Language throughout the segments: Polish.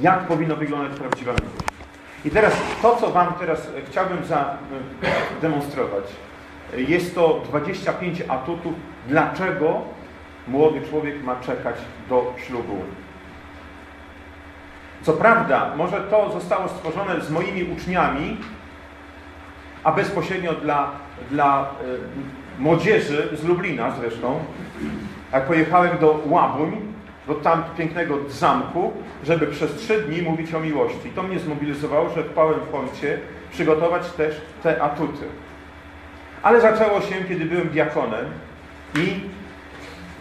jak powinno wyglądać prawdziwa miłość. I teraz to, co Wam teraz chciałbym zademonstrować, jest to 25 atutów, dlaczego młody człowiek ma czekać do ślubu. Co prawda, może to zostało stworzone z moimi uczniami, a bezpośrednio dla, dla młodzieży z Lublina zresztą. Jak pojechałem do Łabuń, do tam pięknego zamku, żeby przez trzy dni mówić o miłości. To mnie zmobilizowało, że w PowerPoincie przygotować też te atuty. Ale zaczęło się, kiedy byłem diakonem i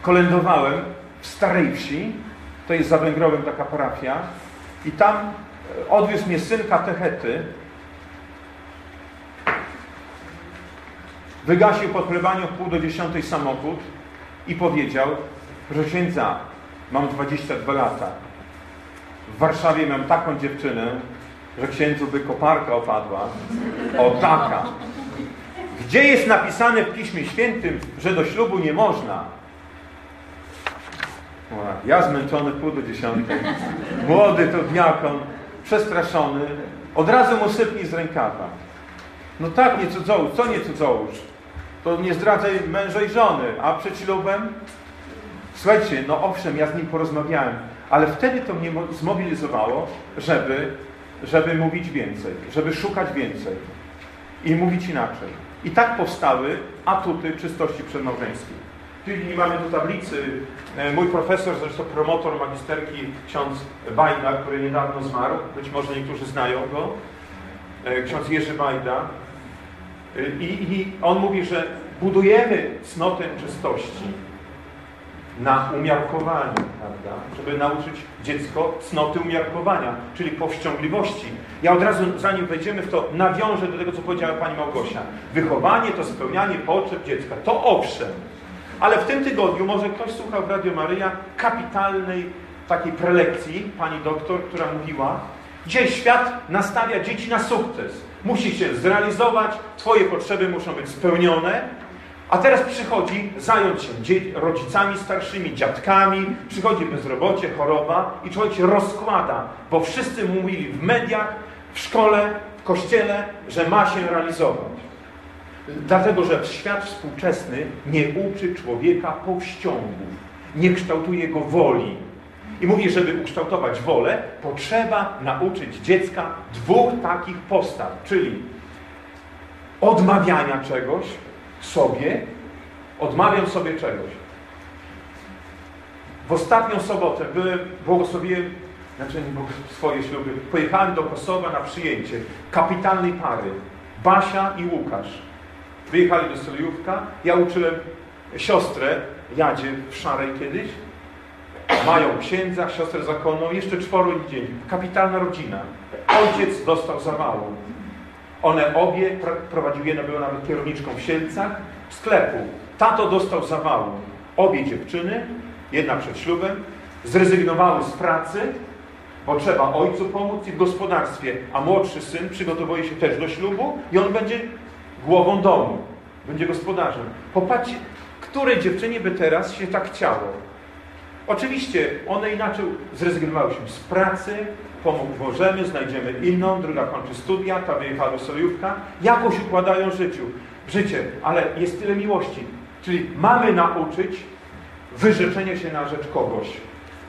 kolędowałem w Starej Wsi, to jest za Węgrowem taka parafia, i tam e, odwiózł mnie syn katechety, wygasił po plebaniu w pół do dziesiątej samochód i powiedział, proszę księdza, mam 22 lata. W Warszawie mam taką dziewczynę, że księdzu by koparka opadła. O taka. Gdzie jest napisane w Piśmie Świętym, że do ślubu nie można? Ja zmęczony pół do dziesiątej. Młody to diakon, przestraszony. Od razu mu sypnij z rękawa. No tak, nie cudzołóż. Co nie cudzołóż? To nie zdradzaj męża i żony. A przed ślubem? Słuchajcie, no owszem, ja z nim porozmawiałem, ale wtedy to mnie zmobilizowało, żeby, żeby mówić więcej, żeby szukać więcej i mówić inaczej. I tak powstały atuty czystości przedmałżeńskiej. Czyli mamy tu tablicy. E, mój profesor, zresztą promotor magisterki, ksiądz Bajda, który niedawno zmarł, być może niektórzy znają go, e, ksiądz Jerzy Bajda. E, I, I on mówi, że budujemy cnotę czystości na umiarkowaniu, prawda? Żeby nauczyć dziecko cnoty umiarkowania, czyli powściągliwości. Ja od razu, zanim wejdziemy w to, nawiążę do tego, co powiedziała Pani Małgosia. Wychowanie to spełnianie potrzeb dziecka. To owszem. Ale w tym tygodniu, może ktoś słuchał w Radio Maryja kapitalnej takiej prelekcji pani doktor, która mówiła, Dzisiaj świat nastawia dzieci na sukces. Musi się zrealizować, Twoje potrzeby muszą być spełnione, a teraz przychodzi zająć się rodzicami starszymi, dziadkami, przychodzi bezrobocie, choroba i człowiek się rozkłada, bo wszyscy mówili w mediach, w szkole, w kościele, że ma się realizować. Dlatego, że świat współczesny nie uczy człowieka powściągów, nie kształtuje go woli. I mówi, żeby ukształtować wolę, potrzeba nauczyć dziecka dwóch takich postaw, czyli odmawiania czegoś sobie, odmawiam sobie czegoś. W ostatnią sobotę byłem, błogosławiłem, znaczy nie swoje śluby, pojechałem do Kosowa na przyjęcie kapitalnej pary, Basia i Łukasz. Wyjechali do Solejówka. Ja uczyłem siostrę Jadzie w Szarej kiedyś. Mają księdza, siostrę zakonną, jeszcze czworo dzieci. Kapitalna rodzina. Ojciec dostał zawału. One obie, prowadziły, jedna była nawet kierowniczką w Sielcach, sklepu. Tato dostał zawału. Obie dziewczyny, jedna przed ślubem, zrezygnowały z pracy, bo trzeba ojcu pomóc i w gospodarstwie, a młodszy syn przygotowuje się też do ślubu i on będzie głową domu. Będzie gospodarzem. Popatrzcie, której dziewczynie by teraz się tak chciało? Oczywiście one inaczej zrezygnowały się z pracy, pomożemy, znajdziemy inną, druga kończy studia, ta wyjechała do Sojówka, jakoś układają życiu, życie, ale jest tyle miłości. Czyli mamy nauczyć wyrzeczenia się na rzecz kogoś.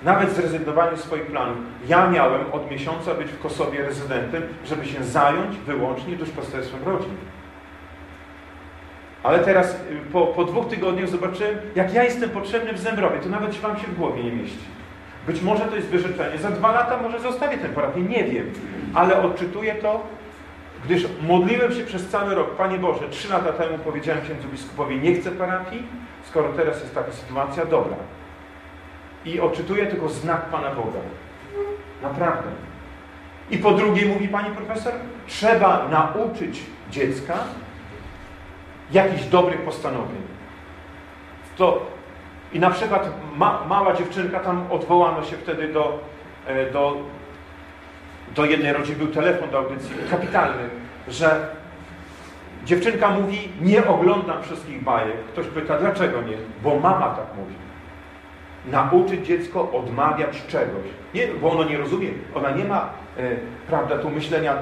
Nawet zrezygnowanie swoich planów. Ja miałem od miesiąca być w Kosowie rezydentem, żeby się zająć wyłącznie duszpasterstwem rodzin. Ale teraz y, po, po dwóch tygodniach zobaczyłem, jak ja jestem potrzebny w Zembrowie. To nawet Wam się w głowie nie mieści. Być może to jest wyrzeczenie. Za dwa lata może zostawię tę parafię. Nie wiem. Ale odczytuję to, gdyż modliłem się przez cały rok. Panie Boże, trzy lata temu powiedziałem księdzu biskupowi, nie chcę parafii, skoro teraz jest taka sytuacja, dobra. I odczytuję tylko znak Pana Boga. Naprawdę. I po drugie mówi Pani Profesor, trzeba nauczyć dziecka jakichś dobrych postanowień. To, I na przykład ma, mała dziewczynka, tam odwołano się wtedy do, e, do, do jednej rodziny, był telefon do audycji, kapitalny, że dziewczynka mówi, nie oglądam wszystkich bajek. Ktoś pyta, dlaczego nie? Bo mama tak mówi. nauczyć dziecko odmawiać czegoś. Nie, bo ono nie rozumie. Ona nie ma, e, prawda, tu myślenia,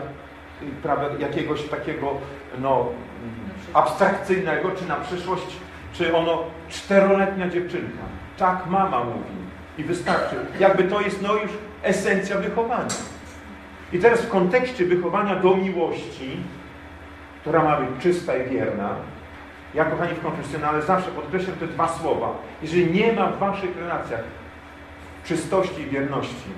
prawda, jakiegoś takiego, no, abstrakcyjnego, czy na przyszłość, czy ono, czteroletnia dziewczynka. Tak mama mówi. I wystarczy. Jakby to jest, no już esencja wychowania. I teraz w kontekście wychowania do miłości, która ma być czysta i wierna, ja, kochani, w konfesjonale zawsze podkreślam te dwa słowa. Jeżeli nie ma w waszych relacjach czystości i wierności,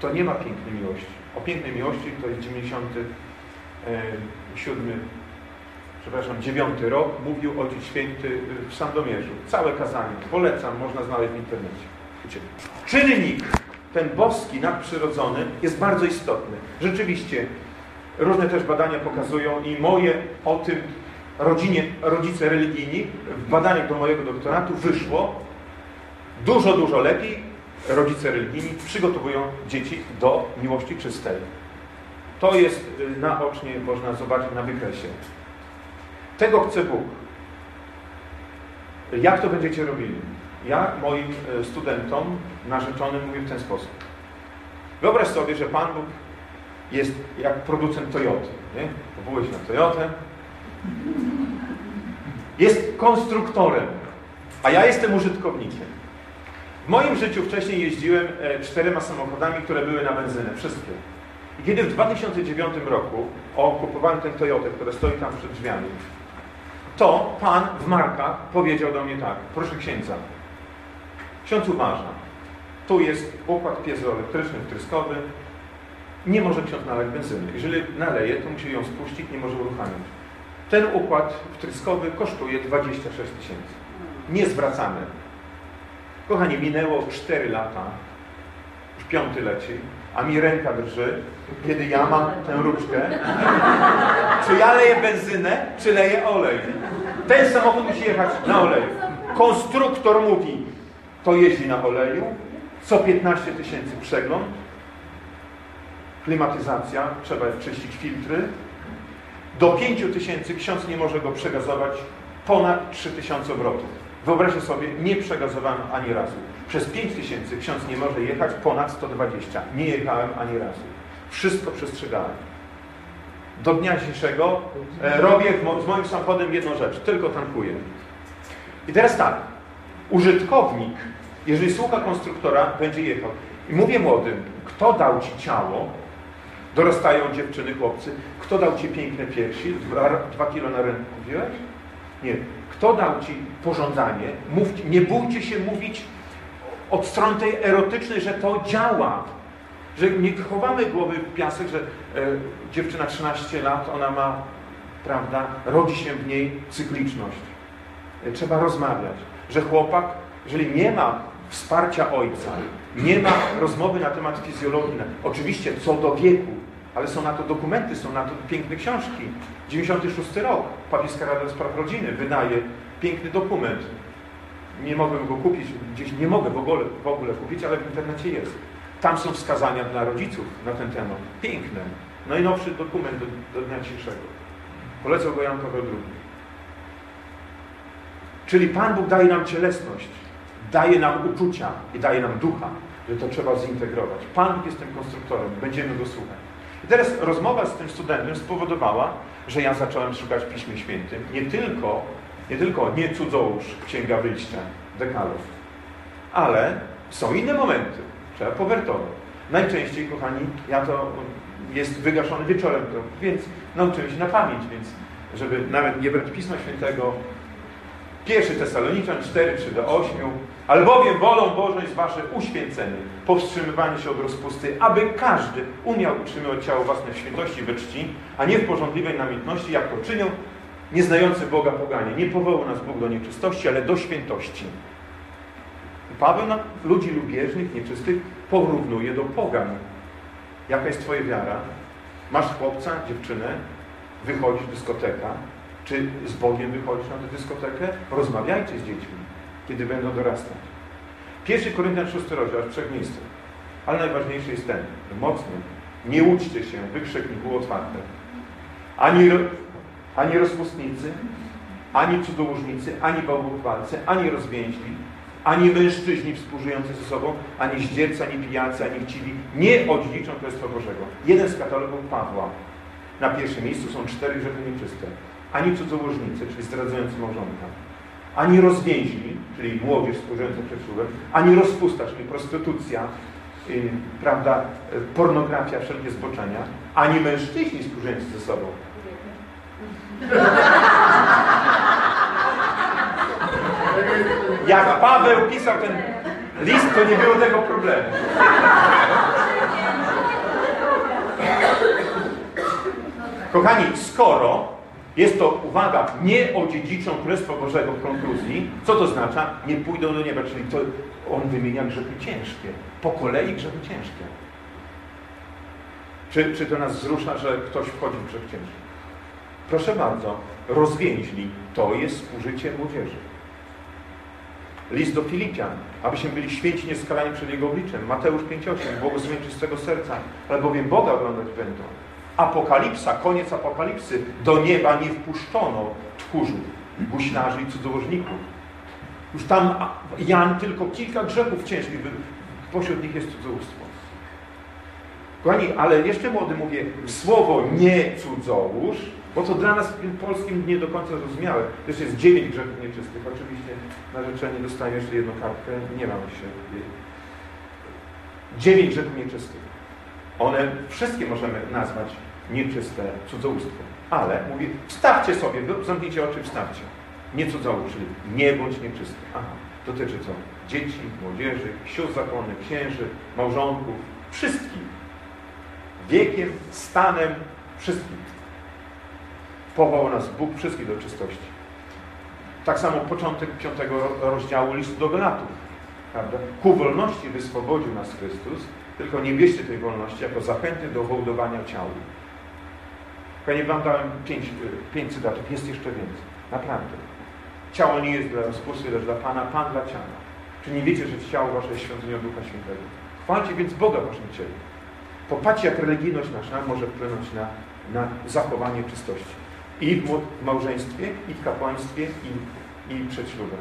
to nie ma pięknej miłości. O pięknej miłości to jest 97, przepraszam, 9 rok, mówił Ojciec Święty w Sandomierzu. Całe kazanie. Polecam, można znaleźć w internecie. Wiecie, czynnik ten boski, nadprzyrodzony jest bardzo istotny. Rzeczywiście, różne też badania pokazują i moje o tym rodzinie, rodzice religijni w badaniach do mojego doktoratu wyszło dużo, dużo lepiej rodzice religijni przygotowują dzieci do miłości czystej. To jest y, naocznie można zobaczyć na wykresie. Tego chce Bóg. Jak to będziecie robili? Ja moim y, studentom, narzeczonym mówię w ten sposób. Wyobraź sobie, że Pan Bóg jest jak producent Toyoty. Nie? Powołujesz na Toyotę, jest konstruktorem, a ja jestem użytkownikiem. W moim życiu wcześniej jeździłem e, czterema samochodami, które były na benzynę, wszystkie. I kiedy w 2009 roku okupowałem tę Toyotę, która stoi tam przed drzwiami, to pan w markach powiedział do mnie tak, proszę księdza, ksiądz uważa, tu jest układ piezoelektryczny, wtryskowy, nie może ksiądz nalać benzyny. Jeżeli naleje, to musi ją spuścić, nie może uruchamiać. Ten układ wtryskowy kosztuje 26 tysięcy. Nie zwracamy. Kochani, minęło 4 lata, już piąty leci, a mi ręka drży, kiedy ja mam tę róczkę. Czy ja leję benzynę, czy leję olej? Ten samochód musi jechać na oleju. Konstruktor mówi, to jeździ na oleju, co 15 tysięcy przegląd, klimatyzacja, trzeba czyścić filtry, do 5 tysięcy ksiądz nie może go przegazować ponad 3 tysiące obrotów. Wyobraźcie sobie, nie przegazowałem ani razu. Przez 5 tysięcy ksiądz nie może jechać ponad 120. Nie jechałem ani razu. Wszystko przestrzegałem. Do dnia dzisiejszego e, robię z moim samochodem jedną rzecz. Tylko tankuję. I teraz tak. Użytkownik, jeżeli słucha konstruktora, będzie jechał. I mówię młodym, kto dał Ci ciało, Dorastają dziewczyny, chłopcy. Kto dał Ci piękne piersi? Dwa, dwa kilo na rynku wziąłeś? Nie. Kto dał Ci pożądanie? Mówcie, nie bójcie się mówić od strony tej erotycznej, że to działa. Że nie chowamy głowy w piasek, że e, dziewczyna 13 lat, ona ma, prawda, rodzi się w niej cykliczność. E, trzeba rozmawiać. Że chłopak, jeżeli nie ma wsparcia ojca, nie ma rozmowy na temat fizjologii. Oczywiście co do wieku, ale są na to dokumenty, są na to piękne książki. 96 rok, Papieska Rada Spraw Rodziny wydaje piękny dokument. Nie mogłem go kupić, gdzieś nie mogę w ogóle, w ogóle kupić, ale w internecie jest. Tam są wskazania dla rodziców na ten temat. Piękne. Najnowszy dokument do, do dnia dzisiejszego. Polecał go Jan Paweł II. Czyli Pan Bóg daje nam cielesność, daje nam uczucia i daje nam ducha, że to trzeba zintegrować. Pan Bóg jest tym konstruktorem, będziemy go słuchać. I teraz rozmowa z tym studentem spowodowała, że ja zacząłem szukać Piśmie Świętym nie tylko, nie tylko nie cudzołóż, Księga Wyjścia, Dekalów, ale są inne momenty. Trzeba powertować. Najczęściej, kochani, ja to jest wygaszony wieczorem, to, więc nauczyłem się na pamięć, więc żeby nawet nie brać Pisma Świętego. Pierwszy Tesaloniczan 4, 3 do 8, Albowiem wolą Bożą jest wasze uświęcenie, powstrzymywanie się od rozpusty, aby każdy umiał utrzymywać ciało własne w świętości we czci, a nie w porządliwej namiętności, jak to czynią nieznający Boga poganie. Nie powołał nas Bóg do nieczystości, ale do świętości. Paweł na ludzi lubieżnych, nieczystych porównuje do pogan. Jaka jest Twoja wiara? Masz chłopca, dziewczynę, wychodzisz dyskoteka, czy z Bogiem wychodzisz na tę dyskotekę? Rozmawiajcie z dziećmi kiedy będą dorastać. Pierwszy Koryntian 6 rozdział, w trzech miejscach. Ale najważniejszy jest ten, mocny. Nie uczcie się, wykrzyknik było otwarte. Ani, ani rozpustnicy, ani cudzołóżnicy, ani bałwochwalcy, ani rozwięźli, ani mężczyźni współżyjący ze sobą, ani zdziercy, ani pijacy, ani chciwi nie odziedziczą Królestwa Bożego. Jeden z katalogów Pawła. Na pierwszym miejscu są cztery grzechy nieczyste. Ani cudzołożnicy, czyli zdradzający małżonka. Ani rozwięźli, czyli młodzież współżyjąca ślubem. Ani rozpusta, czyli prostytucja, yy, prawda, pornografia, wszelkie zboczenia. Ani mężczyźni współżyjący ze sobą. Jak Paweł pisał ten list, to nie było tego problemu. Kochani, skoro jest to, uwaga, nie odziedziczą Królestwa Bożego w konkluzji, co to znaczy? Nie pójdą do nieba, czyli to on wymienia grzechy ciężkie. Po kolei grzechy ciężkie. Czy, czy to nas wzrusza, że ktoś wchodzi w grzech ciężki? Proszę bardzo, rozwięźli. To jest współżycie młodzieży. List do Filipian, abyśmy byli święci nieskalani przed Jego obliczem. Mateusz 5,8, błogosławień czystego serca, albowiem Boga oglądać będą. Apokalipsa, koniec apokalipsy. Do nieba nie wpuszczono tchórzów, guślarzy i cudzołożników. Już tam Jan tylko kilka grzechów ciężkich, pośród nich jest cudzołóstwo. Kochani, ale jeszcze młody mówię, słowo nie cudzołóż, bo to dla nas w tym polskim nie do końca zrozumiałe. Też jest dziewięć grzechów nieczystych. Oczywiście narzeczenie dostaje jeszcze jedną kartkę. Nie mam się. Dziewięć grzechów nieczystych. One wszystkie możemy nazwać nieczyste cudzołóstwem. Ale mówi, wstawcie sobie, zamknijcie oczy, wstawcie. Nie cudzołóż, czyli nie bądź nieczysty. Aha, dotyczy co? Dzieci, młodzieży, sióstr zakonnych, księży, małżonków, wszystkich. Wiekiem, stanem, wszystkich. Powołał nas Bóg wszystkich do czystości. Tak samo początek piątego rozdziału listu do Galatów. Prawda? Ku wolności wyswobodził nas Chrystus, tylko nie bierzcie tej wolności jako zachęty do hołdowania ciału. Ja wam dałem pięć, pięć cytatów, jest jeszcze więcej. Naprawdę. Ciało nie jest dla rozpusty, lecz dla Pana, Pan dla ciała. Czy nie wiecie, że ciało wasze jest świątynią Ducha Świętego? Chwalcie więc Boga w waszym ciele. Popatrzcie, jak religijność nasza może wpłynąć na, na zachowanie czystości. I w małżeństwie, i w kapłaństwie, i, i przed ślubem.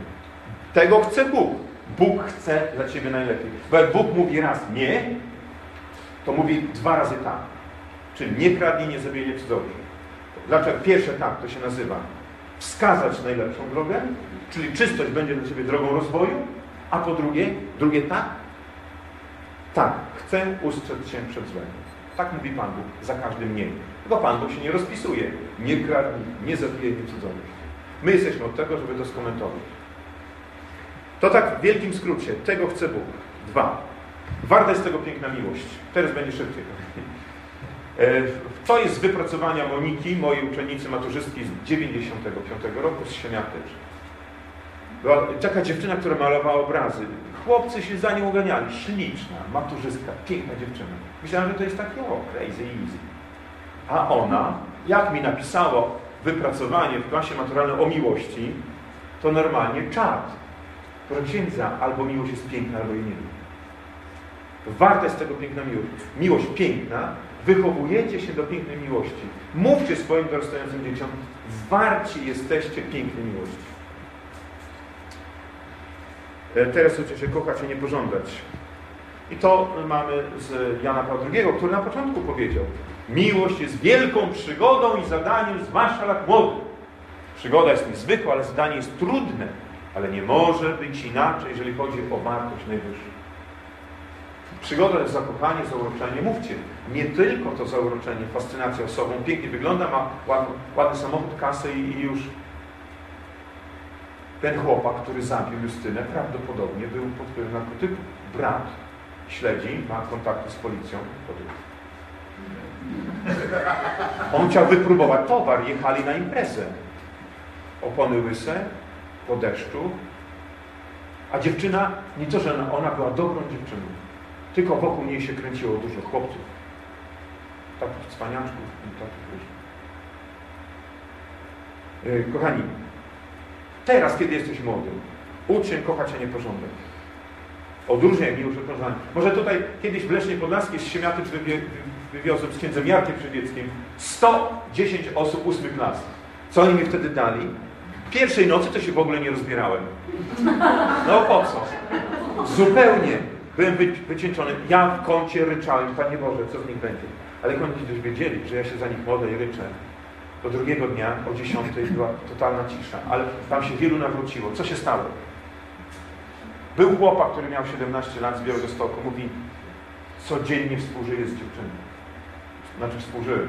Tego chce Bóg. Bóg chce dla Ciebie najlepiej. Bo jak Bóg mówi raz nie, to mówi dwa razy tak. Czyli nie kradnij, nie zabij, nie. Dlaczego? Pierwsze tak, to się nazywa wskazać najlepszą drogę, czyli czystość będzie dla Ciebie drogą rozwoju, a po drugie, drugie tak, tak, chcę ustrzec się przed złem. Tak mówi Pan Bóg za każdym nie. Tylko Pan Bóg się nie rozpisuje. Nie kradnij, nie zabijaj, nie. My jesteśmy od tego, żeby to skomentować. To tak w wielkim skrócie. Tego chce Bóg. Dwa. Warta jest tego piękna miłość. Teraz będzie szybciej. To jest z wypracowania Moniki, mojej uczennicy maturzystki z 95 roku z Siemiatycz. Była taka dziewczyna, która malowała obrazy. Chłopcy się za nią uganiali. Śliczna, maturzystka, piękna dziewczyna. Myślałem, że to jest takie, o, crazy, easy. A ona, jak mi napisało wypracowanie w klasie maturalnej o miłości, to normalnie czad. Proszę księdza, albo miłość jest piękna, albo jej nie. Warta jest tego piękna miłość. Miłość piękna, wychowujecie się do pięknej miłości. Mówcie swoim dorastającym dzieciom, warci jesteście pięknej miłości. E, teraz uczę się kochać, a nie pożądać. I to mamy z Jana Pawła II, który na początku powiedział Miłość jest wielką przygodą i zadaniem, zwłaszcza dla młodych. Przygoda jest niezwykła, ale zadanie jest trudne. Ale nie może być inaczej, jeżeli chodzi o wartość najwyższą. Przygoda jest zakochanie, zauroczenie. Mówcie, nie tylko to zauroczenie, fascynacja osobą, pięknie wygląda, ma ładny, ładny samochód, kasę i, i już ten chłopak, który zabił Justynę, prawdopodobnie był pod wpływem narkotyków. Brat śledzi, ma kontakty z policją. On chciał wypróbować towar, jechali na imprezę. Opony łyse, po deszczu. A dziewczyna, nie to, że ona była dobrą dziewczyną, tylko wokół niej się kręciło dużo chłopców. Takich cwaniaczków i takich różnych. Kochani, teraz, kiedy jesteś młody, ucz się kochać, a nie pożądać. Odróżniaj miłość od. Może tutaj kiedyś w Lesznie Podlaskiej z Siemiatycz wywiozłem z księdzem Jarkiem Przywieckim 110 osób ósmych klas. Co oni mi wtedy dali? Pierwszej nocy to się w ogóle nie rozbierałem. No po co? Zupełnie. Byłem wy, wycieńczony. Ja w kącie ryczałem, Panie Boże, co z nich będzie? Ale oni kiedyś wiedzieli, że ja się za nich modlę i ryczę, do drugiego dnia o 10 była totalna cisza, ale tam się wielu nawróciło. Co się stało? Był chłopak, który miał 17 lat z Białego Stoku. Mówi, codziennie współżyje z dziewczyną. Znaczy współżyły.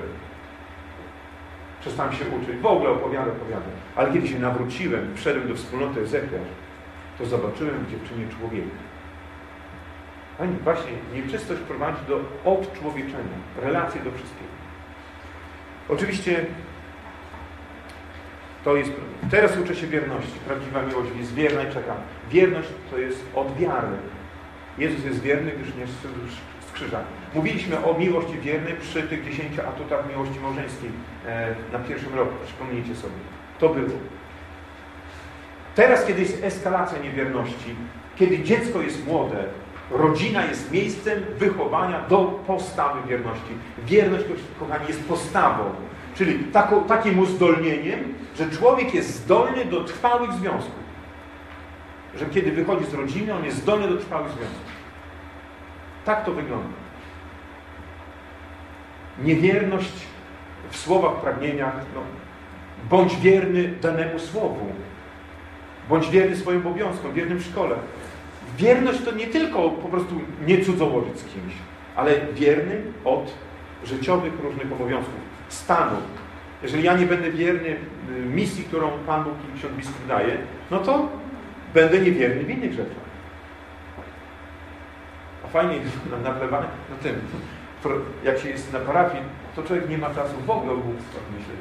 Przestałem się uczyć. W ogóle opowiadam, opowiadam. Ale kiedy się nawróciłem, wszedłem do wspólnoty Ezekiel, to zobaczyłem w dziewczynie człowieka. Ani właśnie nieczystość prowadzi do odczłowieczenia, relacje do wszystkiego. Oczywiście to jest, teraz uczę się wierności. Prawdziwa miłość jest wierna i czekam. Wierność to jest od wiary. Jezus jest wierny, gdyż nie Mówiliśmy o miłości wiernej przy tych dziesięciu atutach miłości małżeńskiej e, na pierwszym roku. Przypomnijcie sobie. To było. Teraz, kiedy jest eskalacja niewierności, kiedy dziecko jest młode, rodzina jest miejscem wychowania do postawy wierności. Wierność, kochani, jest postawą. Czyli taką, takim uzdolnieniem, że człowiek jest zdolny do trwałych związków. Że kiedy wychodzi z rodziny, on jest zdolny do trwałych związków. Tak to wygląda. Niewierność w słowach, pragnieniach. No, bądź wierny danemu słowu. Bądź wierny swoim obowiązkom, wiernym w szkole. Wierność to nie tylko po prostu nie cudzołożyć z kimś, ale wierny od życiowych różnych obowiązków, stanu. Jeżeli ja nie będę wierny y, misji, którą Pan Bóg i ksiądz biskup daje, no to będę niewierny w innych rzeczach. Fajnie jest na, no tym, jak się jest na parafii, to człowiek nie ma czasu w ogóle o głupstwach myśleć.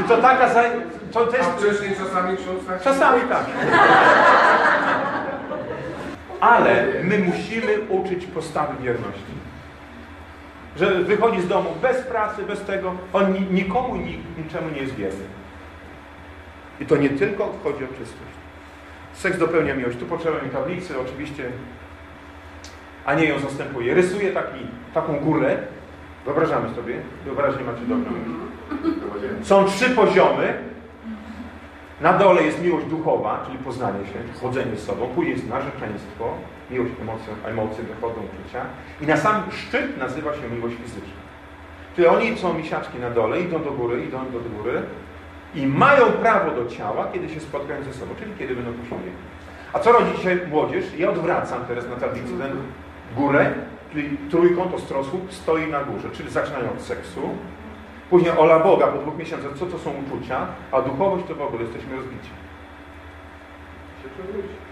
I to taka za... To, jest... A wcześniej czasami ksiądz tak... Czasami tak. Ale my musimy uczyć postawy wierności. Że wychodzi z domu bez pracy, bez tego, on nikomu, niczemu nie jest wierny. I to nie tylko chodzi o czystość. Seks dopełnia miłość. Tu potrzeba mi tablicy, oczywiście, a nie ją zastępuje. Rysuje taki, taką górę. Wyobrażamy sobie. Wyobraźnie macie dobrą. Są trzy poziomy. Na dole jest miłość duchowa, czyli poznanie się, chodzenie z sobą. Później jest narzeczeństwo, miłość, emocje, emocje dochodzą uczucia. I na sam szczyt nazywa się miłość fizyczna. Czyli oni są misiaczki na dole, idą do góry, idą do góry i mają prawo do ciała, kiedy się spotkają ze sobą, czyli kiedy będą posiłki. A co rodzi dzisiaj młodzież? Ja odwracam teraz na tablicy ten górę, czyli trójkąt ostrosłów stoi na górze, czyli zaczynają od seksu, Później ola Boga po dwóch miesiącach, co to są uczucia, a duchowość to w ogóle jesteśmy rozbici.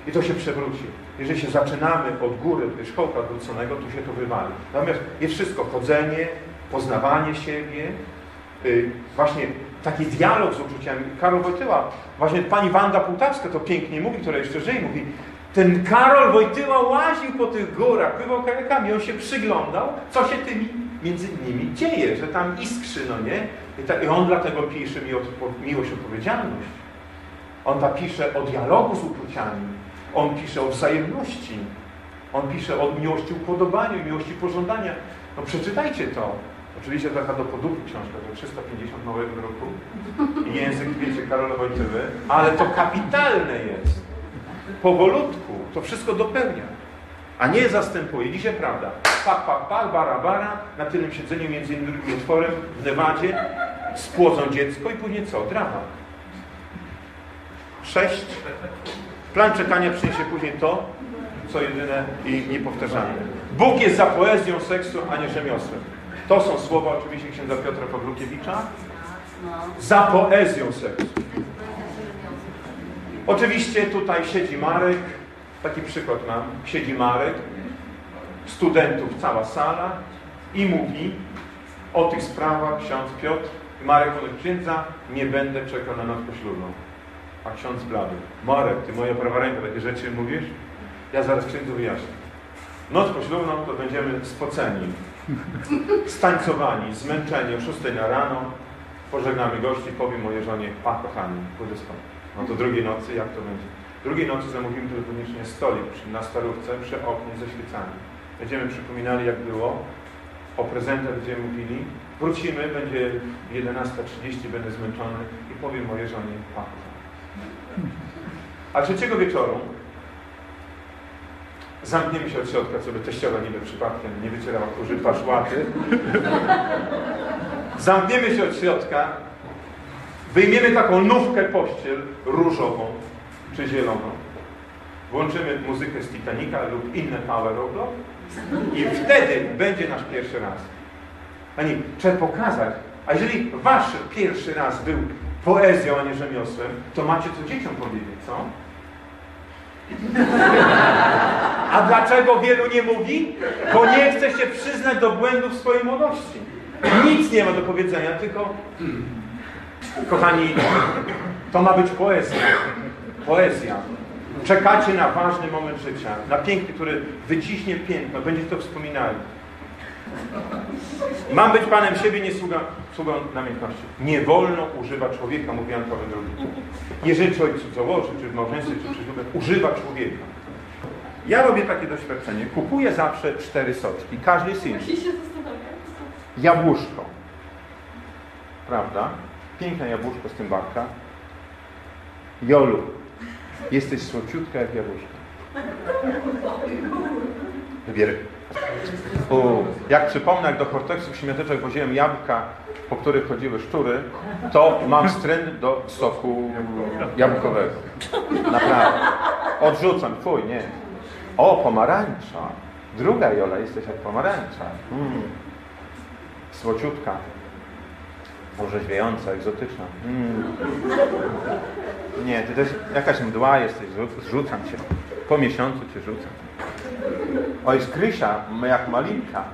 I to się przewróci. Jeżeli się zaczynamy od góry, od szkołka odwróconego, tu się to wywali. Natomiast jest wszystko, chodzenie, poznawanie siebie, yy, właśnie taki dialog z uczuciami. Karol Wojtyła, właśnie pani Wanda Półtawska to pięknie mówi, która jeszcze żyje, mówi, ten Karol Wojtyła łaził po tych górach, bywał kajakami, on się przyglądał, co się tymi między nimi dzieje, że tam iskrzy, no nie? I, ta, i on dlatego pisze mi o miłość, odpowiedzialność. On ta pisze o dialogu z uczuciami. On pisze o wzajemności. On pisze o miłości upodobania, miłości pożądania. No przeczytajcie to. Oczywiście taka do podupu książka, to 350 nowego roku. I język, wiecie, Karola Wojtyły. Ale to kapitalne jest. Powolutku. To wszystko dopełnia a nie zastępuje. Dzisiaj prawda. Pak, pak, pak, bara, bara, na tylnym siedzeniu między innymi otworem w Nevadzie spłodzą dziecko i później co? Drama. Sześć. Plan czekania przyniesie później to, co jedyne i niepowtarzalne. Bóg jest za poezją seksu, a nie rzemiosłem. To są słowa oczywiście księdza Piotra Pawlukiewicza. Za poezją seksu. Oczywiście tutaj siedzi Marek, Taki przykład mam. Siedzi Marek, studentów cała sala i mówi o tych sprawach ksiądz Piotr. Marek mówi, księdza, nie będę czekał na noc poślubną. A ksiądz blady. Marek, ty moja prawa ręka, takie rzeczy mówisz? Ja zaraz księdzu wyjaśnię. Noc poślubną to będziemy spoceni, stańcowani, zmęczeni o 6 na rano, pożegnamy gości, powiem mojej żonie, a kochani, pójdę spać. No to drugiej nocy jak to będzie? Drugiej nocy zamówimy telefonicznie stolik na starówce przy oknie ze świecami. Będziemy przypominali, jak było. o prezentach będziemy mówili. Wrócimy, będzie 11.30, będę zmęczony i powiem mojej żonie pauza. A trzeciego wieczoru zamkniemy się od środka, co by teściowa niby przypadkiem nie wycierała kurzy twarz łaty. Zamkniemy się od środka, wyjmiemy taką nówkę pościel różową czy zieloną, włączymy muzykę z Titanica lub inne power oplo i wtedy będzie nasz pierwszy raz. Pani, trzeba pokazać, a jeżeli wasz pierwszy raz był poezją, a nie rzemiosłem, to macie co dzieciom powiedzieć, co? A dlaczego wielu nie mówi? Bo nie chce się przyznać do błędów swojej młodości. Nic nie ma do powiedzenia, tylko kochani, to ma być poezja. Poezja. Czekacie na ważny moment życia, na piękny, który wyciśnie piękno, będziecie to wspominali. Mam być Panem siebie, nie sługa, sługą namiętności. Nie wolno używać człowieka, mówi Paweł II. Jeżeli człowiek cudzołoży, czy w małżeństwie, czy przy ślubie, używa człowieka. Ja robię takie doświadczenie. Kupuję zawsze cztery soczki. Każdy zastanawiać. Jabłuszko. Prawda? Piękne jabłuszko z tym barka. Jolu, jesteś słociutka jak jabłuszko. Wybieraj. U, jak przypomnę, jak do Horteksów śmieteczek woziłem jabłka, po których chodziły szczury, to mam stryn do soku jabłkowego. Naprawdę. Odrzucam. Fuj, nie. O, pomarańcza. Druga Jola, jesteś jak pomarańcza. Mm. Słociutka. Orzeźwiająca, egzotyczna. Mm. Nie, ty też jakaś mdła jesteś, zrzu- zrzucam cię. Po miesiącu cię rzucam. Oj, Krysia, jak malinka.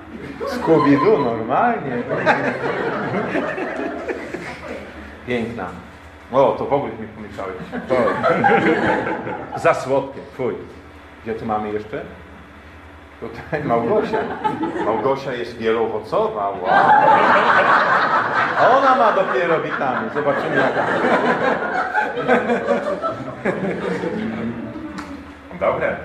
Scooby-Doo, normalnie. Piękna. O, to w ogóle mi pomieszałeś. Za słodkie, fuj. Gdzie tu mamy jeszcze? Tutaj Małgosia. Małgosia jest wieloowocowa. Wow. Ona ma dopiero witamy. Zobaczymy jaka. Dobre.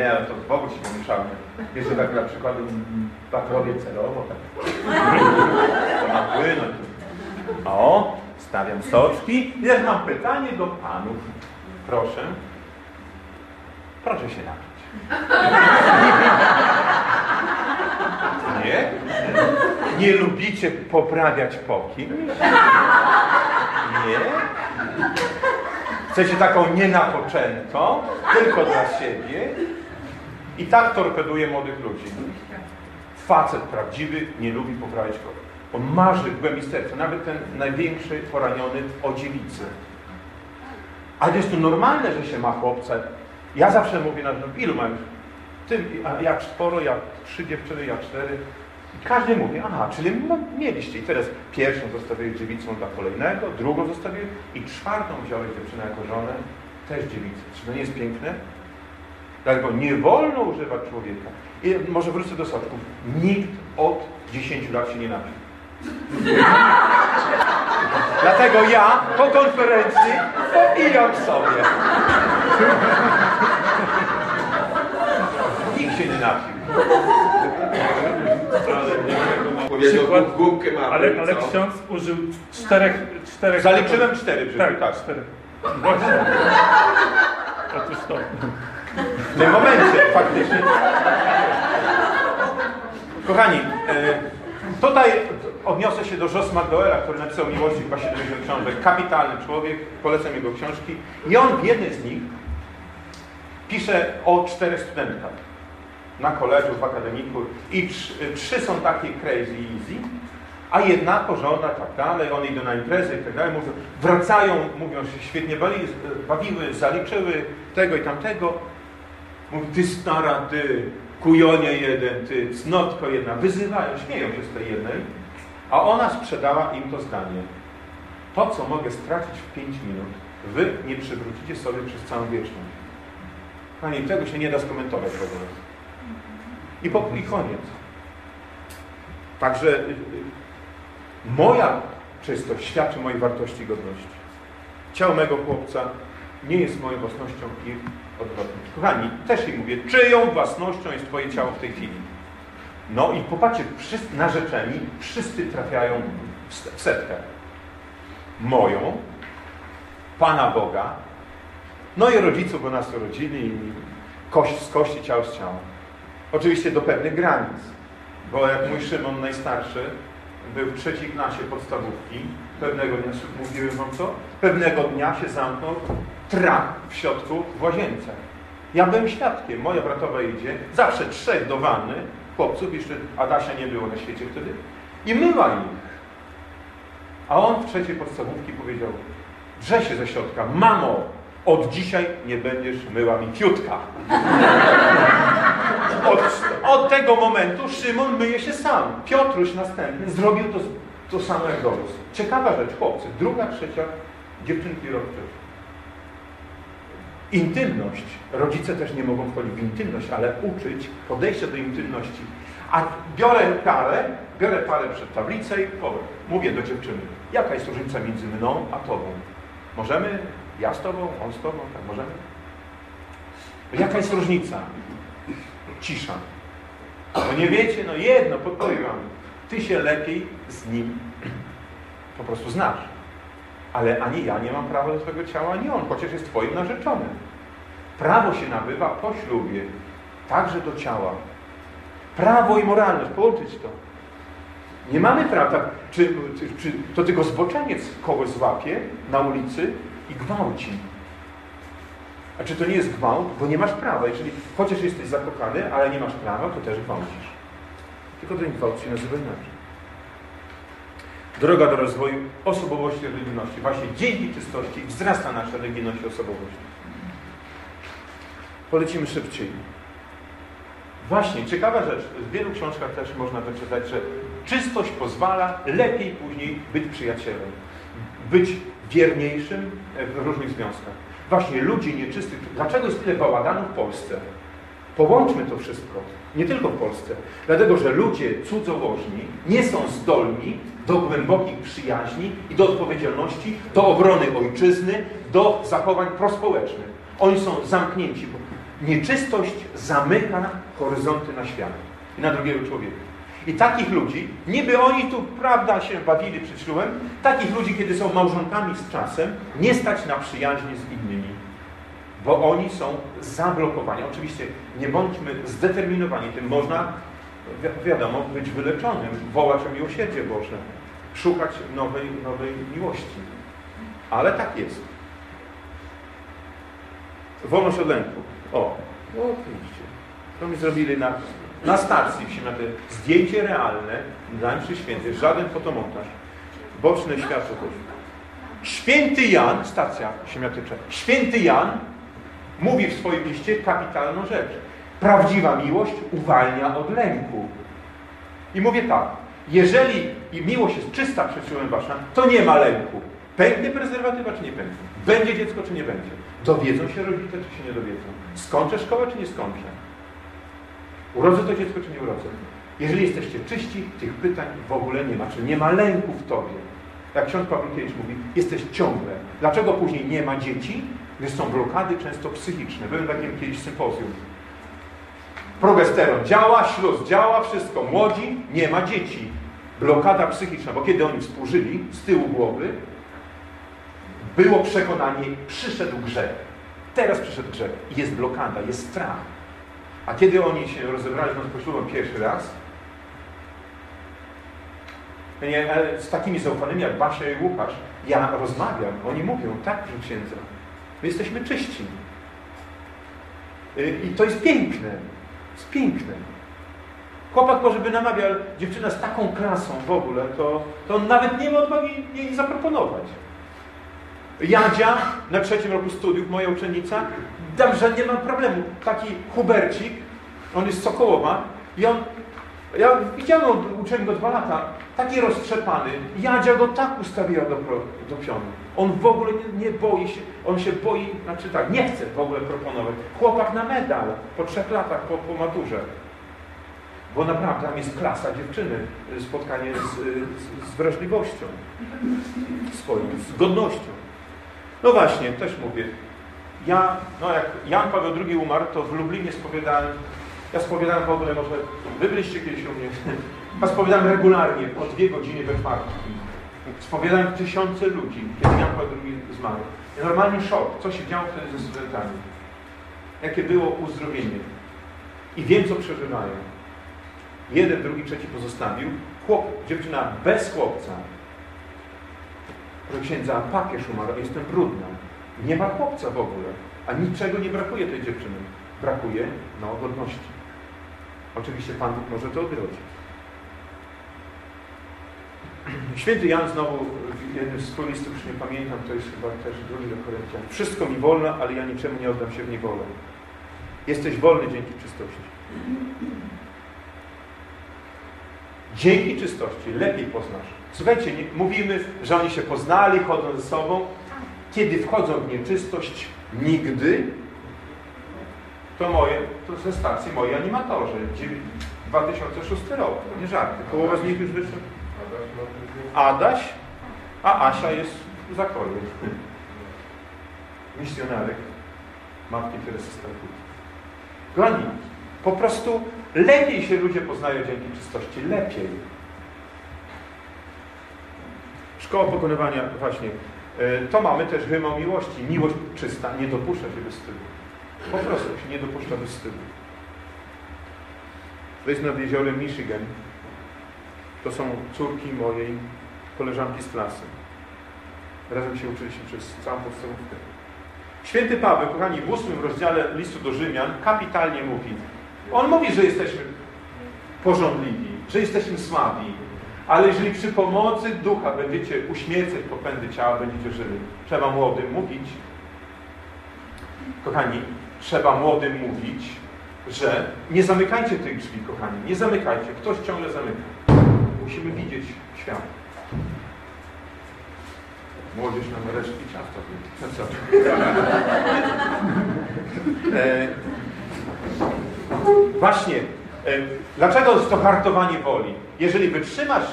Ja to w ogóle się pomieszałem. Jeszcze tak dla przykładu mm, tak robię celowo. Tak. To ma płynąć. O, stawiam soczki. Teraz mam pytanie do panów. Proszę. Proszę się napić. Nie? Nie lubicie poprawiać po kimś? Nie? Chcecie taką nienapoczętą, tylko dla siebie? I tak torpeduje młodych ludzi. Facet prawdziwy nie lubi poprawiać kogoś. On marzy w głębi serca, nawet ten największy poraniony o dziewicy. Ale jest to normalne, że się ma chłopca. Ja zawsze mówię na ilu mam? Ty, a ja czworo, ja trzy dziewczyny, ja cztery. I każdy mówi, aha, czyli mieliście. I teraz pierwszą zostawiłeś dziewicą dla kolejnego, drugą zostawiłeś i czwartą wziąłeś dziewczynę jako żonę, też dziewicę. Czy to nie jest piękne? Dlatego nie wolno używać człowieka. I może wrócę do soczków. Nikt od 10 lat się nie napił. Dlatego ja po konferencji popijam sobie. Nikt się nie napił. Przykład- Ale, ale ksiądz użył czterech... czterech Zaliczyłem cztery Tak, tak. cztery. Właśnie. Otóż to. W tym momencie faktycznie. Kochani, e, tutaj odniosę się do Jos Magdoela, który napisał Miłości chyba 70 książek. Kapitalny człowiek, polecam jego książki. I on w jednej z nich pisze o czterech studentkach na koledżu, w akademiku i trzy, trzy są takie crazy easy, a jedna porządna, tak dalej, one idą na imprezy i tak dalej, mówią, wracają, mówią, że świetnie bali, bawiły, zaliczyły tego i tamtego. Mówi, ty stara, ty, kujonie jeden, ty, cnotko jedna. Wyzywają, śmieją się z tej jednej, a ona sprzedała im to zdanie. To, co mogę stracić w 5 minut, wy nie przywrócicie sobie przez całą wieczność. Panie, tego się nie da skomentować w ogóle. I, po, i koniec. Także y, y, moja czystość świadczy mojej wartości i godności. Ciało mego chłopca nie jest moją własnością i odwrotnie. Kochani, też im mówię, czyją własnością jest Twoje ciało w tej chwili? No i popatrzcie, wszyscy narzeczeni, wszyscy trafiają w se- w setkę. Moją, Pana Boga, no i rodziców, bo nas urodzili, kość z kości, ciało z ciała. Oczywiście do pewnych granic, bo jak mój Szymon najstarszy był w trzeciej klasie podstawówki, pewnego dnia, mówiłem wam co? Pewnego dnia się zamknął trak w środku w łazience. Ja byłem świadkiem, moja bratowa idzie, zawsze trzech do wanny, chłopców, jeszcze Adasia nie było na świecie wtedy, i myła ich. A on w trzeciej podstawówki powiedział, drze się ze środka, mamo, od dzisiaj nie będziesz myła mi fiutka. Od, od tego momentu Szymon myje się sam. Piotruś następny zrobił to, to samo jak Dorus. Ciekawa rzecz, chłopcy, druga, trzecia, dziewczynki rok. Intymność. Rodzice też nie mogą wchodzić w intymność, ale uczyć podejścia do intymności. A biorę parę, biorę parę przed tablicę i powiem, mówię do dziewczyny, jaka jest różnica między mną a tobą? Możemy? Ja z tobą, on z tobą, tak możemy? Jaka jest różnica? Cisza. No nie wiecie, no jedno, podpowiem. Ty się lepiej z nim po prostu znasz. Ale ani ja nie mam prawa do swojego ciała, ani on, chociaż jest twoim narzeczonym. Prawo się nabywa po ślubie, także do ciała. Prawo i moralność, połączyć to. Nie mamy prawa, czy, czy, czy to tylko zboczeniec kogoś złapie na ulicy i gwałci. A czy to nie jest gwałt? Bo nie masz prawa. Jeżeli chociaż jesteś zakochany, ale nie masz prawa, to też gwałcisz. Tylko ten gwałt się nazywa inaczej. Droga do rozwoju osobowości i religijności. Właśnie dzięki czystości wzrasta nasza religijność i osobowość. Polecimy szybciej. Właśnie, ciekawa rzecz. W wielu książkach też można wyczytać, że czystość pozwala lepiej później być przyjacielem. Być wierniejszym w różnych związkach. Właśnie ludzi nieczystych. Dlaczego jest tyle bałaganu w Polsce? Połączmy to wszystko. Nie tylko w Polsce. Dlatego, że ludzie cudzołożni nie są zdolni do głębokich przyjaźni i do odpowiedzialności, do obrony ojczyzny, do zachowań prospołecznych. Oni są zamknięci. Bo nieczystość zamyka horyzonty na świat i na drugiego człowieka. I takich ludzi, niby oni tu, prawda, się bawili przed ślubem, takich ludzi, kiedy są małżonkami z czasem, nie stać na przyjaźnie z innymi. Bo oni są zablokowani. Oczywiście nie bądźmy zdeterminowani. Tym można, wi wiadomo, być wyleczonym, wołać o miłosierdzie Boże, szukać nowej, nowej miłości. Ale tak jest. Wolność od lęku. O, no oczywiście. To mi zrobili na, na stacji w Siemiaty. Zdjęcie realne dla mszy świętej. Żaden fotomontaż. Boczne światło. Święty Jan, stacja Siemiatycze. Święty Jan mówi w swoim liście kapitalną rzecz. Prawdziwa miłość uwalnia od lęku. I mówię tak. Jeżeli miłość jest czysta ślubem wasza, to nie ma lęku. Pęknie prezerwatywa, czy nie pęknie? Będzie dziecko, czy nie będzie? Dowiedzą się rodzice, czy się nie dowiedzą? Skończę szkołę, czy nie skończę? Urodzę to dziecko, czy nie urodzę? Jeżeli jesteście czyści, tych pytań w ogóle nie ma. Czy nie ma lęku w tobie? Jak ksiądz Pawlikiewicz mówi, jesteś ciągle. Dlaczego później nie ma dzieci? Gdyż są blokady często psychiczne. Byłem takim kiedyś sympozjum. Progesteron działa, śluz działa, wszystko. Młodzi, nie ma dzieci. Blokada psychiczna, bo kiedy oni współżyli z tyłu głowy, było przekonanie, przyszedł grzech. Teraz przyszedł grzech. Jest blokada, jest strach. A kiedy oni się rozebrali z Kościołem pierwszy raz, z takimi zaufanymi jak Basia i Łukasz, ja rozmawiam, oni mówią, tak, proszę księdza, my jesteśmy czyści. Y, I to jest piękne. Jest piękne. Chłopak może by namawiał, dziewczyna z taką klasą w ogóle, to, to on nawet nie ma odwagi jej zaproponować. Jadzia na trzecim roku studiów, moja uczennica, dobrze, nie mam problemu. Taki Hubercik, on jest z Sokołowa i on, ja widziałem uczeń go dwa lata, taki roztrzepany. Jadzia go tak ustawiła do, do pionu. On w ogóle nie, nie boi się, on się boi, znaczy tak, nie chce w ogóle proponować. Chłopak na medal po trzech latach, po, po maturze. Bo naprawdę tam jest klasa dziewczyny, spotkanie z, z, z wrażliwością swoją, z godnością. No właśnie, też mówię. Ja, no jak Jan Paweł II umarł, to w Lublinie spowiadałem Ja spowiadałem w ogóle, może wy byliście kiedyś u mnie. Ja spowiadałem regularnie, po dwie godziny we czwartki. Spowiadałem tysiące ludzi, kiedy Jan Paweł II zmarł. I normalnie szok, co się działo wtedy ze studentami. Jakie było uzdrowienie. I wiem, co przeżywają. Jeden, drugi, trzeci pozostawił. Chłop, dziewczyna bez chłopca. Proszę księdza, papież umarł, jestem brudna. Nie ma chłopca w ogóle. A niczego nie brakuje tej dziewczyny. Brakuje no, godności. Oczywiście Pan Bóg może to odrodzić. Święty Jan znowu jednym z listów, już nie pamiętam, to jest chyba też drugi do Koryntian. Wszystko mi wolno, ale ja niczemu nie oddam się w niewolę. Jesteś wolny dzięki czystości. Dzięki czystości lepiej poznasz. Słuchajcie, nie, mówimy, że oni się poznali, chodzą ze sobą. Kiedy wchodzą w nieczystość, nigdy, to moje, to ze stacji moi animatorzy. 2006 rok, to nie żarty. Połowa z nich już wyszła. Adaś, a Asia jest w zakoju. Misjonarek Matki Teresy z Kalkuty. Kochani, po prostu lepiej się ludzie poznają dzięki czystości. Lepiej. Szkoła pokonywania, właśnie. e, To mamy też hymn o miłości. Miłość czysta nie dopuszcza się wystydu. Po prostu się nie dopuszcza wystydu. To jest nad jeziorem Michigan. To są córki mojej koleżanki z klasy. Razem się uczyliśmy przez całą podstawówkę. Święty Paweł, kochani, w ósmym rozdziale listu do Rzymian kapitalnie mówi. On mówi, że jesteśmy porządliwi, że jesteśmy słabi, ale jeżeli przy pomocy ducha będziecie uśmiercać popędy ciała, będziecie żyli. Trzeba młodym mówić. Kochani, trzeba młodym mówić, że nie zamykajcie tych drzwi, kochani, nie zamykajcie. Ktoś ciągle zamyka. Musimy widzieć świat. Młodzież nam resztki ciasta. No? E, właśnie, e, dlaczego jest to hartowanie woli? Jeżeli wytrzymasz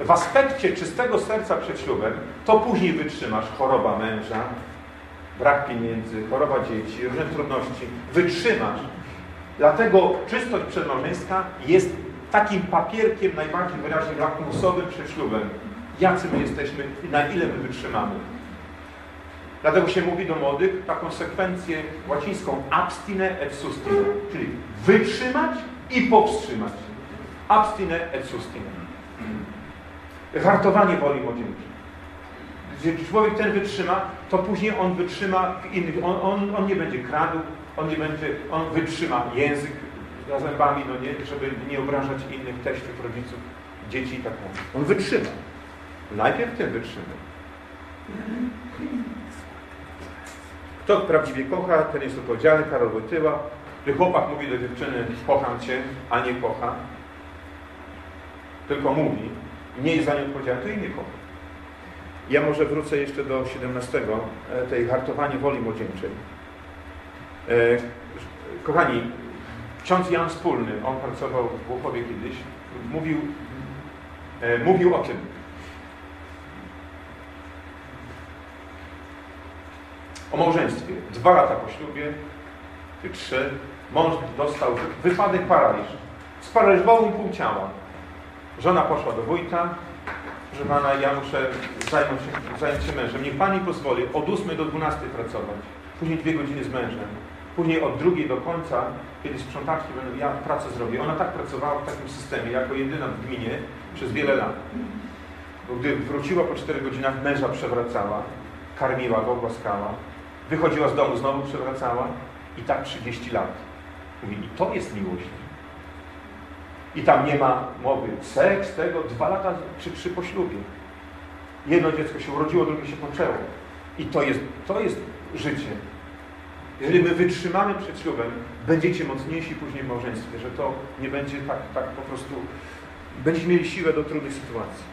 w aspekcie czystego serca przed ślubem, to później wytrzymasz choroba męża, brak pieniędzy, choroba dzieci, różne trudności. Wytrzymasz. Dlatego czystość przedmałżeńska jest takim papierkiem najbardziej wyraźnie lakmusowym przed ślubem. Jacy my jesteśmy i na ile my wytrzymamy. Dlatego się mówi do młodych taką sekwencję łacińską abstine et sustine, czyli wytrzymać i powstrzymać. Abstine et sustine. Hartowanie woli młodzieńczej. Jeżeli człowiek ten wytrzyma, to później on wytrzyma w innych, on, on, on nie będzie kradł, on nie będzie, on wytrzyma język za zębami, no nie, żeby nie obrażać innych teściów, rodziców, dzieci i tak dalej. On wytrzyma. Najpierw ten wytrzyma. Kto prawdziwie kocha, ten jest odpowiedzialny, Karol Wojtyła. Gdy chłopak mówi do dziewczyny, kocham cię, a nie kocha, tylko mówi, nie jest za nią odpowiedzialny, to jej nie kocha. Ja może wrócę jeszcze do 17, e, tej hartowanie woli młodzieńczej. E, kochani, ksiądz Jan Wspólny, on pracował w Głuchowie kiedyś, mówił, e, mówił o tym. O małżeństwie. Dwa lata po ślubie, czy trzy, mąż dostał wypadek paraliż. Sparaliżował mu pół ciała. Żona poszła do wójta, że Pana, ja muszę zająć się, zająć się mężem. Niech Pani pozwoli od 8 do 12 pracować. Później dwie godziny z mężem. Później od drugiej do końca, kiedy sprzątaczki będą, ja pracę zrobię. Ona tak pracowała w takim systemie, jako jedyna w gminie przez wiele lat. Bo gdy wróciła po 4 godzinach, męża przewracała, karmiła go, głaskała, wychodziła z domu, znowu przewracała i tak 30 lat. Mówi, i to jest miłość. I tam nie ma mowy seks, tego, dwa lata czy trzy po ślubie. Jedno dziecko się urodziło, drugie się poczęło. I to jest, to jest życie. Jeżeli my wytrzymamy przed ślubem, będziecie mocniejsi później w małżeństwie, że to nie będzie tak, tak po prostu, będziecie mieli siłę do trudnych sytuacji.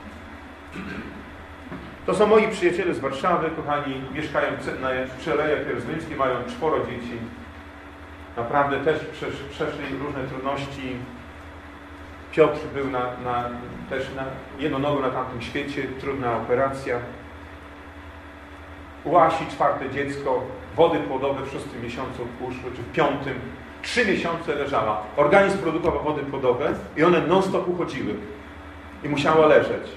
To są moi przyjaciele z Warszawy, kochani, mieszkają na Przelejach Jerozolimskich, mają czworo dzieci. Naprawdę też przeszli różne trudności, Piotr był na, na, też na jedną nogą na tamtym świecie, trudna operacja. U Asi czwarte dziecko, wody płodowe w szóstym miesiącu uszły, czy w piątym. Trzy miesiące leżała. Organizm produkował wody płodowe i one non-stop uchodziły. I musiała leżeć.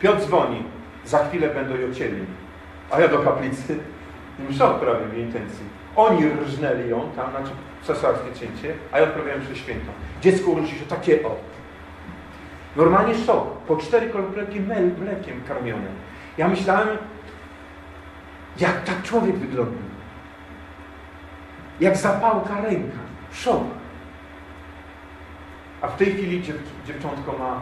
Piotr dzwoni. Za chwilę będą ją cieli. A ja do kaplicy. Im szok prawie w intencji. Oni rżnęli ją tam, znaczy cesarskie cięcie, a ja odprawiałem przez świętą. Dziecko urodzi się takie o. Normalnie szok. Po cztery mel- mlekiem karmione. Ja myślałem, jak tak człowiek wygląda. Jak zapałka ręka. Szok. A w tej chwili dziew dziewczątko ma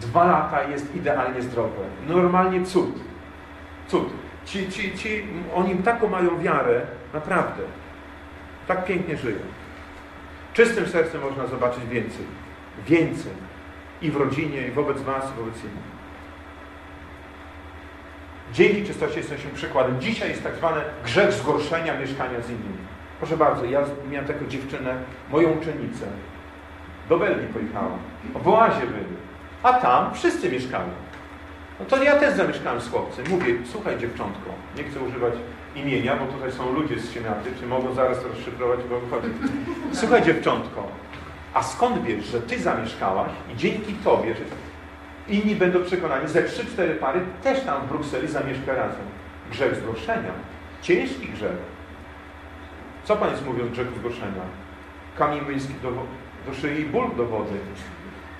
dwa lata jest idealnie zdrowe. Normalnie cud. Cud. Ci, ci, ci, oni taką mają wiarę, naprawdę. Tak pięknie żyją. Czystym sercem można zobaczyć więcej. Więcej. I w rodzinie, i wobec Was, i wobec innych. Dzięki czystości jesteśmy przykładem. Dzisiaj jest tak zwany grzech zgorszenia mieszkania z innymi. Proszę bardzo, ja miałem taką dziewczynę, moją uczennicę. Do Belgii pojechała. W oazie byli. A tam wszyscy mieszkali. No to ja też zamieszkałem z chłopcem. Mówię, słuchaj dziewczątko, nie chcę używać imienia, bo tutaj są ludzie z Siemiaty, czy mogą zaraz rozszyfrować, bo chodzi. Słuchaj dziewczątko, a skąd wiesz, że ty zamieszkałaś i dzięki tobie, inni będą przekonani, ze 3-4 pary też tam w Brukseli zamieszka razem. Grzech zgorszenia. Ciężki grzech. Co Pan jest mówiąc o grzechu zgorszenia? Kamień młyński do, do szyi i ból do wody.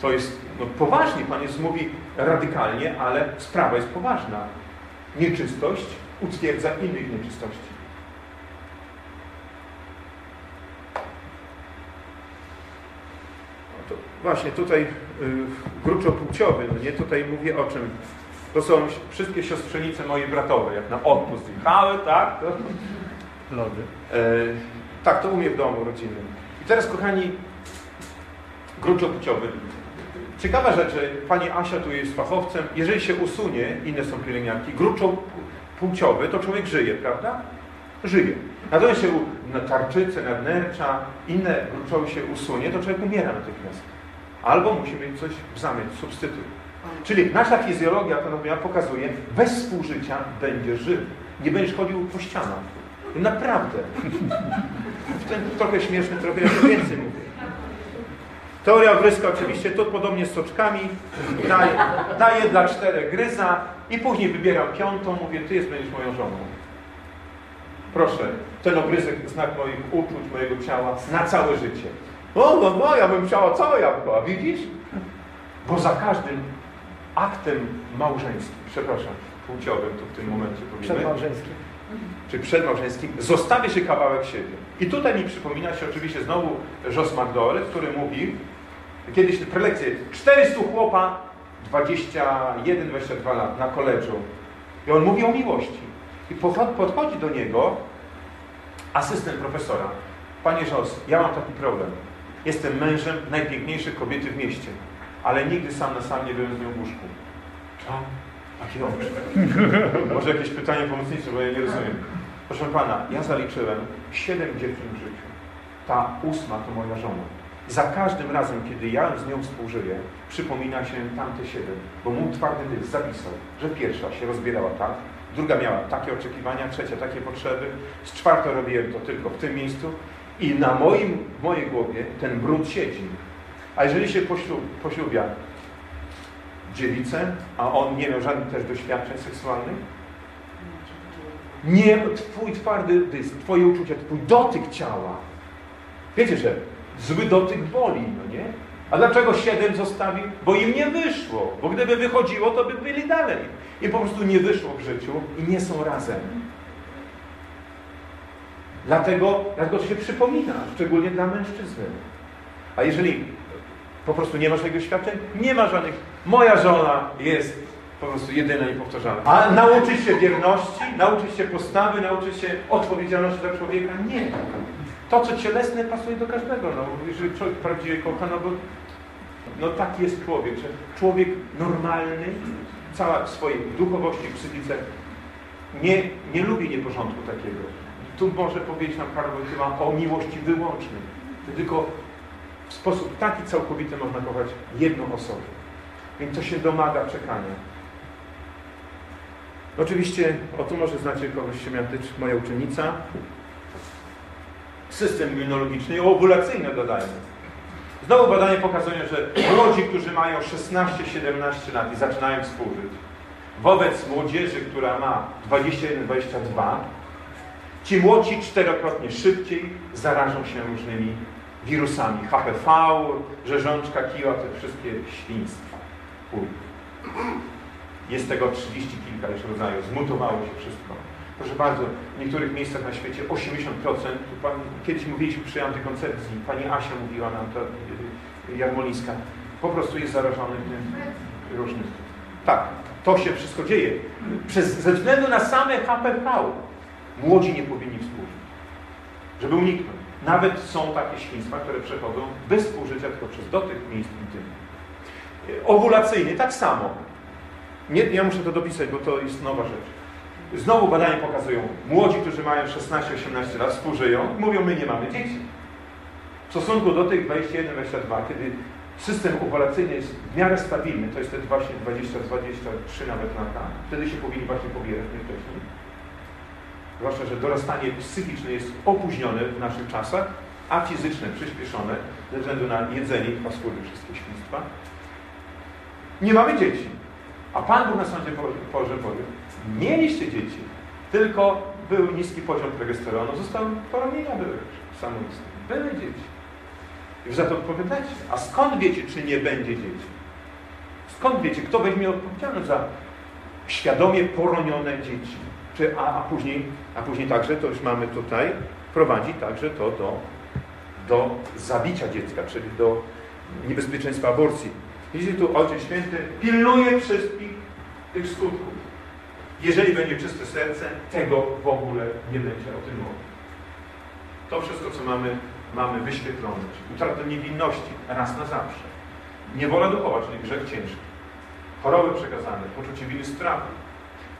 To jest, no poważnie, Pan jest mówi radykalnie, ale sprawa jest poważna. Nieczystość utwierdza innych nieczystości. No to właśnie tutaj y, gruczopłciowy, no nie, tutaj mówię o czym? To są wszystkie siostrzenice moje bratowe, jak na odpust jechały, tak? To, Lody. E, tak, to u mnie w domu rodzinnym. I teraz, kochani, gruczopuciowy. Ciekawa rzecz, pani Asia tu jest fachowcem. Jeżeli się usunie, inne są pielęgniarki, gruczopłciowy, to człowiek żyje, prawda? Żyje. Natomiast się na tarczycy, nadnercza, inne gruczoły się usunie, to człowiek umiera natychmiast. Albo musi mieć coś w zamian, substytut. Czyli nasza fizjologia anatomia pokazuje, bez współżycia będziesz żył. Nie będziesz chodził po ścianach. Naprawdę. W ten trochę śmieszny, trochę jeszcze więcej mówię. Teoria wryska oczywiście, to podobnie z soczkami. Daję, daję dla czterech gryza i później wybieram piątą, mówię, ty jest, będziesz moją żoną. Proszę, ten ogryzek znak moich uczuć, mojego ciała na całe życie. O, no, no, ja bym chciała całe jabłko, a widzisz? Bo za każdym aktem małżeńskim, przepraszam, płciowym tu w tym momencie powiemy, Przedmałżeńskim. Czy przedmałżeńskim, zostawia się kawałek siebie. I tutaj mi przypomina się oczywiście znowu Jos Magdole, który mówi, kiedyś te prelekcje, 400 chłopa, 21-22 lat na koledżu. I on mówi o miłości. I podchodzi do niego asystent profesora. Panie Jos, ja mam taki problem. Jestem mężem najpiękniejszej kobiety w mieście, ale nigdy sam na sam nie byłem z nią w łóżku. Oczy? Może jakieś pytanie pomocnicze, bo ja nie rozumiem. Proszę Pana, ja zaliczyłem siedem dziewczyn w życiu. Ta ósma to moja żona. Za każdym razem, kiedy ja z nią współżyję, przypomina się tamte siedem, bo mój twardy dysk zapisał, że pierwsza się rozbierała tak, druga miała takie oczekiwania, trzecia takie potrzeby, z czwartą robiłem to tylko w tym miejscu i na moim, mojej głowie ten brud siedzi. A jeżeli się poślub, poślubia dziewicę, a on nie miał żadnych też doświadczeń seksualnych, nie, twój twardy dysk, twoje uczucia, twój dotyk ciała. Wiecie, że zły dotyk boli, no nie? A dlaczego siedem zostawił? Bo im nie wyszło. Bo gdyby wychodziło, to by byli dalej. I po prostu nie wyszło w życiu i nie są razem. Dlatego, dlatego to się przypomina, szczególnie dla mężczyzny. A jeżeli po prostu nie masz tego świadczeń, nie ma żadnych. Moja żona jest po prostu jedyna i powtarzalna. A nauczyć się wierności, nauczyć się postawy, nauczyć się odpowiedzialności za człowieka? Nie. To, co cielesne, pasuje do każdego. No, jeżeli człowiek prawdziwie kocha, no bo no taki jest człowiek, że człowiek normalny, cała w swojej duchowości, psychice, nie, nie lubi nieporządku takiego. Tu może powiedzieć nam Karol Wojtyła o miłości wyłącznej. Tylko w sposób taki całkowity można kochać jedną osobę. Więc to się domaga czekania. Oczywiście, o tu może znacie kogoś Siemiatycz, moja uczennica. system immunologiczny i ovulacyjny dodajmy. Znowu badania pokazują, że młodzi, którzy mają 16-17 lat i zaczynają współżyć, wobec młodzieży, która ma 21-22, ci młodzi czterokrotnie szybciej zarażą się różnymi wirusami. HPV, rzeżączka, kiła, te wszystkie świństwa. Jest tego 30 kilka już rodzajów, zmutowało się wszystko. Proszę bardzo, w niektórych miejscach na świecie 80%, tu pan, kiedyś mówiliśmy przy antykoncepcji, pani Asia mówiła nam to, y, Jarmolińska, po prostu jest zarażony tym różnym. Tak, to się wszystko dzieje. Przez, ze względu na same HPV młodzi nie powinni współżyć. Żeby uniknąć. Nawet są takie świństwa, które przechodzą bez współżycia, tylko przez dotyk miejsc intymnych. Owulacyjny tak samo. Nie, ja muszę to dopisać, bo to jest nowa rzecz. Znowu badania pokazują, młodzi, którzy mają 16-18 lat, współżyją, mówią, my nie mamy dzieci. W stosunku do tych 21-22, kiedy system owulacyjny jest w miarę stabilny, to jest te właśnie 20-23 nawet lata, wtedy się powinni właśnie pobierać, nie wcześniej. Zwłaszcza, że dorastanie psychiczne jest opóźnione w naszych czasach, a fizyczne przyspieszone ze względu na jedzenie i paskudne wszystkie świństwa. Nie mamy dzieci. A Pan Bóg na sądzie Boże powie, mieliście dzieci, tylko był niski poziom progesteronu, zostały poronienia były samoistne. Były dzieci. I za to odpowiadacie. A skąd wiecie, czy nie będzie dzieci? Skąd wiecie, kto weźmie odpowiedzialność za świadomie poronione dzieci? Czy, a, a, później, a później także, to już mamy tutaj, prowadzi także to do, do zabicia dziecka, czyli do niebezpieczeństwa aborcji. Widzicie tu Ojciec Święty pilnuje wszystkich tych skutków. Jeżeli będzie czyste serce, tego w ogóle nie będzie o tym mowy. To wszystko, co mamy, mamy wyświetlone. Utratę niewinności raz na zawsze. Niewola duchowa, czyli grzech ciężki. Choroby przekazane, poczucie winy strachu.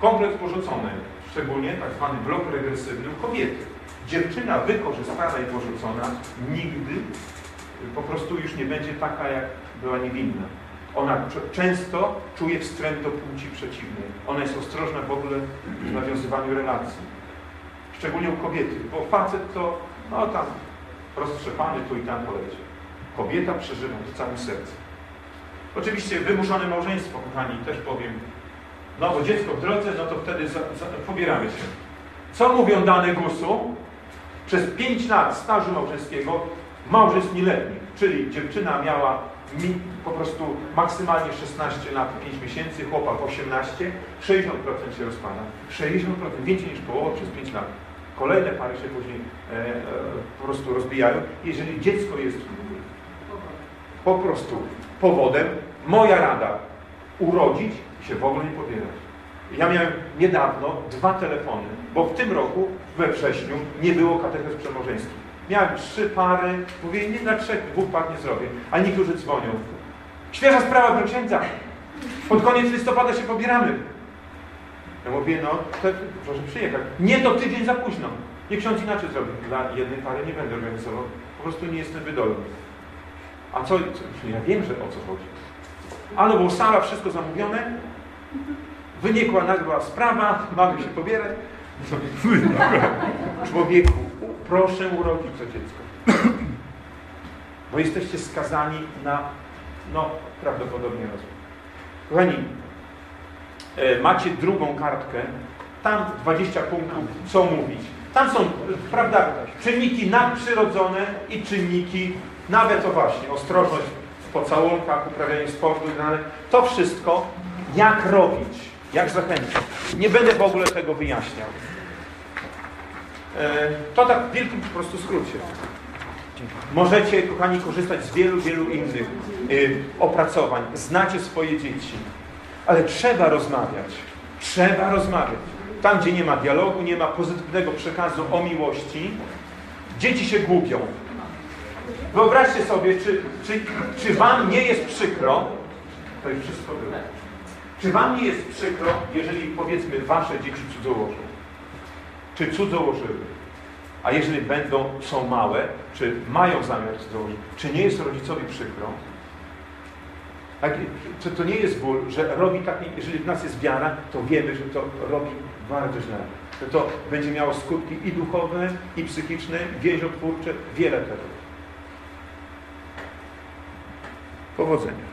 Kompleks porzucony, szczególnie tak zwany blok regresywny u kobiety. Dziewczyna wykorzystana i porzucona nigdy po prostu już nie będzie taka, jak była niewinna. Ona często czuje wstręt do płci przeciwnej. Ona jest ostrożna w ogóle w nawiązywaniu relacji. Szczególnie u kobiety, bo facet to, no tam, roztrzepany tu i tam poleci. Kobieta przeżywa to całym sercem. Oczywiście wymuszone małżeństwo, kochani, też powiem. No bo dziecko w drodze, no to wtedy za, za, pobieramy się. Co mówią dane GUS-u? Przez 5 lat stażu małżeńskiego małżeństw nieletnich, czyli dziewczyna miała mi, po prostu maksymalnie 16 lat, 5 miesięcy, chłopak 18, 60% się rozpada. 60%, więcej niż połowa przez 5 lat. Kolejne pary się później e, e, po prostu rozbijają. Jeżeli dziecko jest po prostu powodem, moja rada, urodzić się w ogóle nie pobierać. Ja miałem niedawno dwa telefony, bo w tym roku, we wrześniu, nie było katechez przemożeńskich. Miałem trzy pary, mówię, nie na trzech, dwóch par nie zrobię, a niektórzy dzwonią. Świeża sprawa do księdza. Pod koniec listopada się pobieramy. Ja mówię, no, to proszę przyjechać. Nie, to tydzień za późno. Nie ksiądz inaczej zrobi. Dla jednej pary nie będę organizował. Po prostu nie jestem wydolny. A co, co ja wiem, że o co chodzi. Ale bo sala, wszystko zamówione. Wynikła nagła sprawa, mamy się pobierać. Człowieku, proszę urodzić to dziecko. Bo jesteście skazani na, no, prawdopodobnie rozwój. Kochani, e, macie drugą kartkę, tam 20 punktów, co mówić. Tam są, prawda, czynniki nadprzyrodzone i czynniki, nawet o właśnie, ostrożność w pocałunkach, uprawianie sportu tak. To wszystko, jak robić, jak zachęcić. Nie będę w ogóle tego wyjaśniał. E, to tak w wielkim po prostu skrócie. Możecie, kochani, korzystać z wielu, wielu innych y, opracowań. Znacie swoje dzieci. Ale trzeba rozmawiać. Trzeba rozmawiać. Tam, gdzie nie ma dialogu, nie ma pozytywnego przekazu o miłości, dzieci się głupią. Wyobraźcie sobie, czy, czy, czy wam nie jest przykro, to jest wszystko było. Czy wam nie jest przykro, jeżeli powiedzmy wasze dzieci cudzołożą? Czy cudzołożyły? A jeżeli będą, są małe, czy mają zamiar cudzołożyć, czy nie jest rodzicowi przykro? Tak, czy to nie jest ból, że robi tak, jeżeli w nas jest wiara, to wiemy, że to robi bardzo źle. to to będzie miało skutki i duchowe, i psychiczne, więziotwórcze, wiele tego. Powodzenia.